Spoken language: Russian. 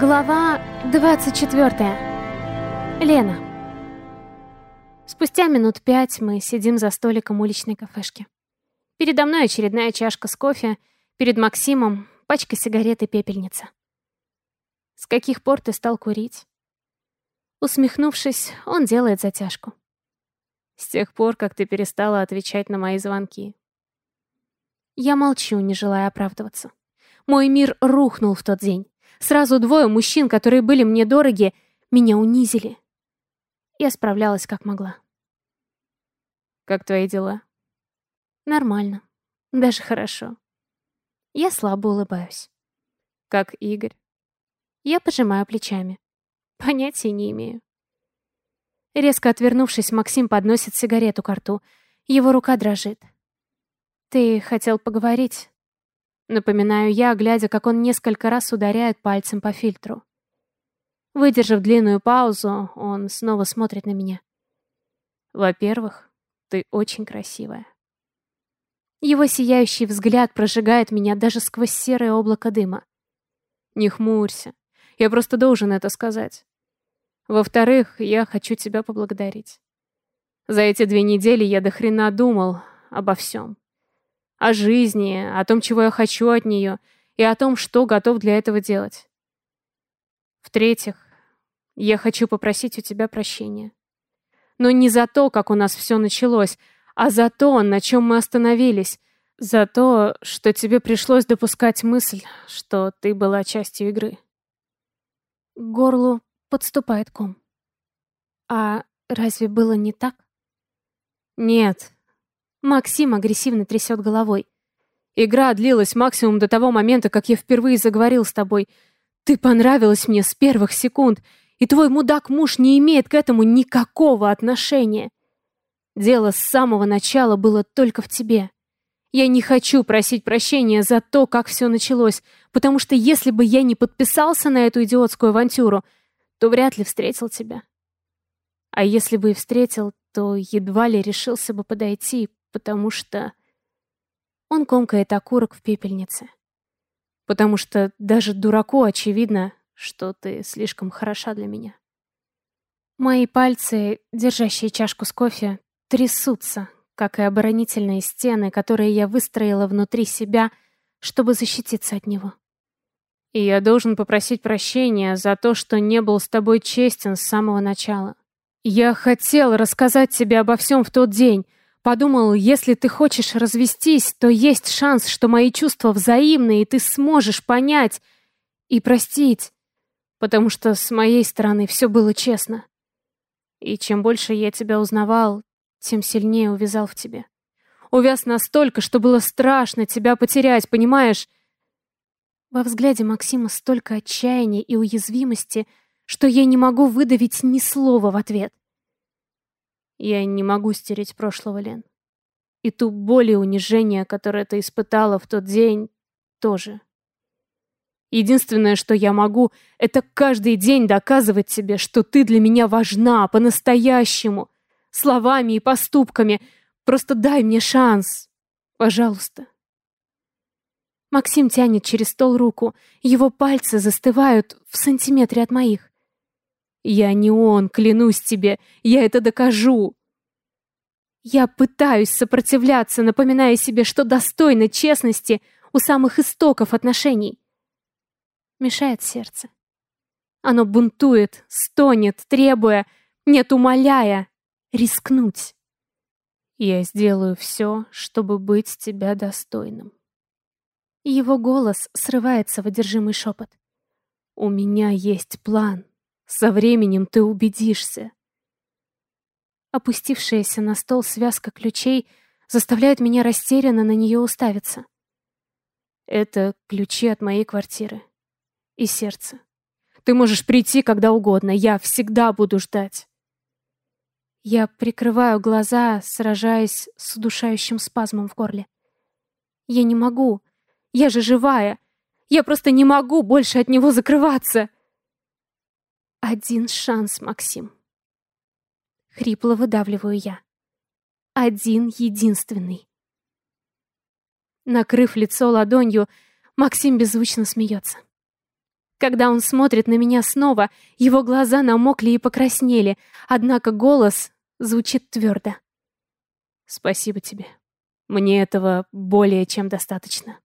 Глава 24. Лена. Спустя минут пять мы сидим за столиком уличной кафешки. Передо мной очередная чашка с кофе, перед Максимом пачка сигарет и пепельница. «С каких пор ты стал курить?» Усмехнувшись, он делает затяжку. «С тех пор, как ты перестала отвечать на мои звонки». Я молчу, не желая оправдываться. Мой мир рухнул в тот день. Сразу двое мужчин, которые были мне дороги, меня унизили. Я справлялась как могла. «Как твои дела?» «Нормально. Даже хорошо». Я слабо улыбаюсь. «Как Игорь?» Я пожимаю плечами. Понятия не имею. Резко отвернувшись, Максим подносит сигарету к рту. Его рука дрожит. «Ты хотел поговорить?» Напоминаю я, глядя, как он несколько раз ударяет пальцем по фильтру. Выдержав длинную паузу, он снова смотрит на меня. «Во-первых, ты очень красивая». Его сияющий взгляд прожигает меня даже сквозь серое облако дыма. «Не хмурься. Я просто должен это сказать. Во-вторых, я хочу тебя поблагодарить. За эти две недели я до хрена думал обо всем о жизни, о том, чего я хочу от нее, и о том, что готов для этого делать. В-третьих, я хочу попросить у тебя прощения. Но не за то, как у нас все началось, а за то, на чем мы остановились, за то, что тебе пришлось допускать мысль, что ты была частью игры. К горлу подступает ком. А разве было не так? Нет, Максим агрессивно трясет головой. Игра длилась максимум до того момента, как я впервые заговорил с тобой. Ты понравилась мне с первых секунд, и твой мудак-муж не имеет к этому никакого отношения. Дело с самого начала было только в тебе. Я не хочу просить прощения за то, как все началось, потому что если бы я не подписался на эту идиотскую авантюру, то вряд ли встретил тебя. А если бы и встретил, то едва ли решился бы подойти, потому что... Он комкает окурок в пепельнице. Потому что даже дураку очевидно, что ты слишком хороша для меня. Мои пальцы, держащие чашку с кофе, трясутся, как и оборонительные стены, которые я выстроила внутри себя, чтобы защититься от него. И я должен попросить прощения за то, что не был с тобой честен с самого начала. Я хотел рассказать тебе обо всем в тот день, Подумал, если ты хочешь развестись, то есть шанс, что мои чувства взаимные, и ты сможешь понять и простить. Потому что с моей стороны все было честно. И чем больше я тебя узнавал, тем сильнее увязал в тебе. Увяз настолько, что было страшно тебя потерять, понимаешь? Во взгляде Максима столько отчаяния и уязвимости, что я не могу выдавить ни слова в ответ. Я не могу стереть прошлого, Лен. И ту боль и унижение, которое ты испытала в тот день, тоже. Единственное, что я могу, это каждый день доказывать тебе, что ты для меня важна, по-настоящему. Словами и поступками. Просто дай мне шанс. Пожалуйста. Максим тянет через стол руку. Его пальцы застывают в сантиметре от моих. Я не он, клянусь тебе, я это докажу. Я пытаюсь сопротивляться, напоминая себе, что достойна честности у самых истоков отношений. Мешает сердце. Оно бунтует, стонет, требуя, нет, умоляя, рискнуть. Я сделаю все, чтобы быть тебя достойным. Его голос срывается в одержимый шепот. У меня есть план. Со временем ты убедишься. Опустившаяся на стол связка ключей заставляет меня растерянно на нее уставиться. Это ключи от моей квартиры. И сердца. Ты можешь прийти когда угодно, я всегда буду ждать. Я прикрываю глаза, сражаясь с удушающим спазмом в горле. Я не могу. Я же живая. Я просто не могу больше от него закрываться. Один шанс, Максим. Хрипло выдавливаю я. Один единственный. Накрыв лицо ладонью, Максим беззвучно смеется. Когда он смотрит на меня снова, его глаза намокли и покраснели, однако голос звучит твердо. Спасибо тебе. Мне этого более чем достаточно.